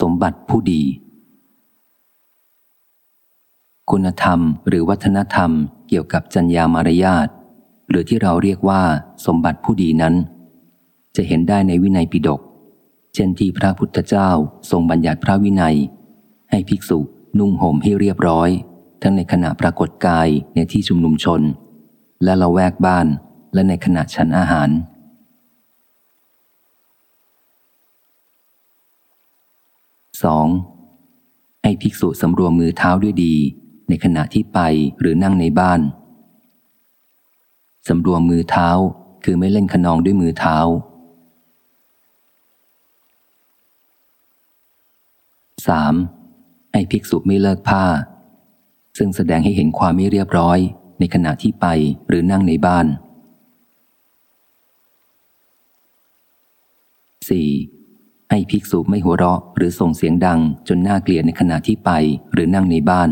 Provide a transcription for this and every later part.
สมบัติผู้ดี คุณธรรมหรือวัฒนธรรมเกี่ยวกับจัญญามารยาทหรือที่เราเรียกว่าสมบัติผู้ดีนั้น จะเห็นได้ในวินัยปิฎกเช่นที่พระพุทธเจ้าทรงบัญญัติพระวินัย ให้ภิกษุนุ่งห่มให้เรียบร้อย ทั้งในขณะปรากฏกายในที่ชุมนุมชน และละแวกบ้านและในขณะฉันอาหาร 2. ให้ภิกษุสำรวมมือเท้าด้วยดี ในขณะที่ไปหรือนั่งในบ้าน สำรวมมือเท้าคือไม่เล่นขนองด้วยมือเท้า 3. ให้ภิกษุไม่เลิกผ้า ซึ่งแสดงให้เห็นความไม่เรียบร้อย ในขณะที่ไปหรือนั่งในบ้าน 4. ให้ภิกษุไม่หัวเราะหรือส่งเสียงดังจนน่าเกลียดในขณะที่ไปหรือนั่งในบ้าน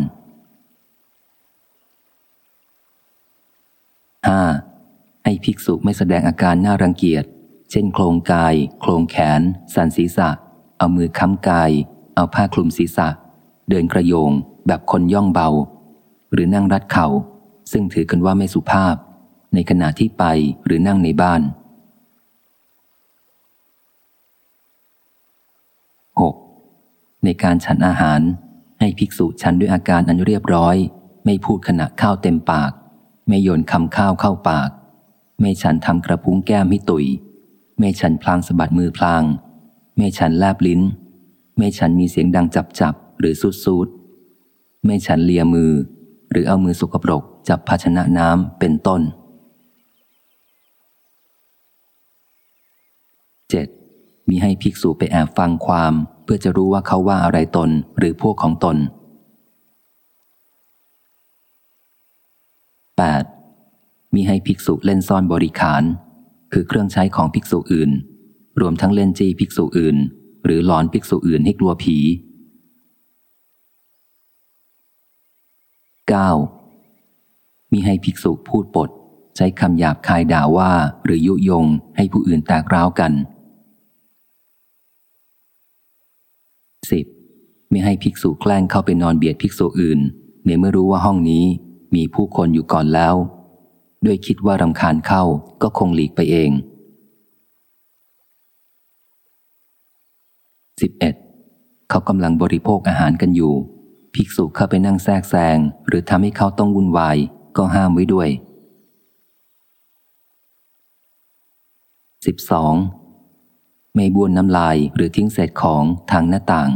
5. ให้ภิกษุไม่แสดงอาการน่ารังเกียจ เช่นโครงกาย โครงแขน สันศีรษะ เอามือค้ำกาย เอาผ้าคลุมศีรษะ เดินกระโยง แบบคนย่องเบา หรือนั่งรัดเขา่า ซึ่งถือกันว่าไม่สุภาพ ในขณะที่ไปหรือนั่งในบ้าน 6. ในการฉันอาหารให้ภิกษุฉันด้วยอาการอันเรียบร้อย ไม่พูดขณะข้าวเต็มปาก ไม่โยนคำข้าวเข้าปาก ไม่ฉันทำกระพุ้งแก้มให้ตุย ไม่ฉันพลางสะบัดมือพลาง ไม่ฉันแลบลิ้น ไม่ฉันมีเสียงดังจับจับหรือสูดสูดไม่ฉันเลียมือ หรือเอามือสกปรกจับภาชนะน้ำเป็นต้น 7. มีให้ภิกษุไปแอบฟังความ เพื่อจะรู้ว่าเขาว่าอะไรตนหรือพวกของตน 8. มีให้ภิกษุเล่นซ่อนบริขาร คือเครื่องใช้ของภิกษุอื่น รวมทั้งเล่นจี้ภิกษุอื่น หรือหลอนภิกษุอื่นให้กลัวผี 9. มีให้ภิกษุพูดปด ใช้คำหยาบคายด่าว่าหรือยุยงให้ผู้อื่นแตกร้าวกัน 10. ไม่ให้ภิกษุแกล้งเข้าไปนอนเบียดภิกษุอื่น ในเมื่อรู้ว่าห้องนี้มีผู้คนอยู่ก่อนแล้ว ด้วยคิดว่ารำคาญเข้าก็คงหลีกไปเอง 11. เขากำลังบริโภคอาหารกันอยู่ ภิกษุเข้าไปนั่งแทรกแซงหรือทำให้เขาต้องวุ่นวายก็ห้ามไว้ด้วย 12. ไม่บ้วนน้ำลายหรือทิ้งเศษของทางหน้าต่าง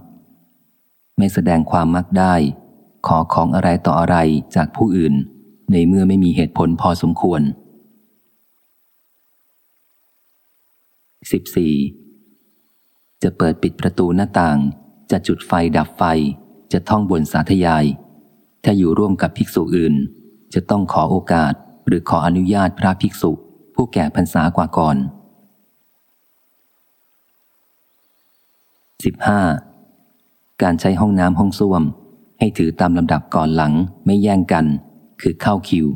13. ไม่แสดงความมักได้ ขอของอะไรต่ออะไรจากผู้อื่น ในเมื่อไม่มีเหตุผลพอสมควร 14. จะเปิดปิดประตูหน้าต่าง จะจุดไฟดับไฟ จะท่องบนสาธยาย ถ้าอยู่ร่วมกับภิกษุอื่น จะต้องขอโอกาส หรือขออนุญาตพระภิกษุ ผู้แก่พรรษากว่าก่อน 15. การใช้ห้องน้ำห้องส้วม ให้ถือตามลำดับก่อนหลังไม่แย่งกัน คือเข้าคิว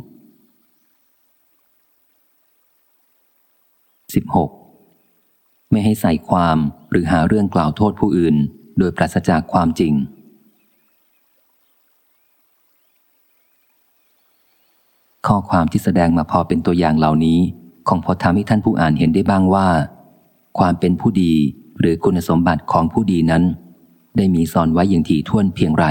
16. ไม่ให้ใส่ความหรือหาเรื่องกล่าวโทษผู้อื่น โดยปราศจากความจริง ข้อความที่แสดงมาพอเป็นตัวอย่างเหล่านี้ คงพอทำให้ท่านผู้อ่านเห็นได้บ้างว่า ความเป็นผู้ดีหรือคุณสมบัติของผู้ดีนั้น ได้มีสอนไว้อย่างถี่ถ้วนเพียงไร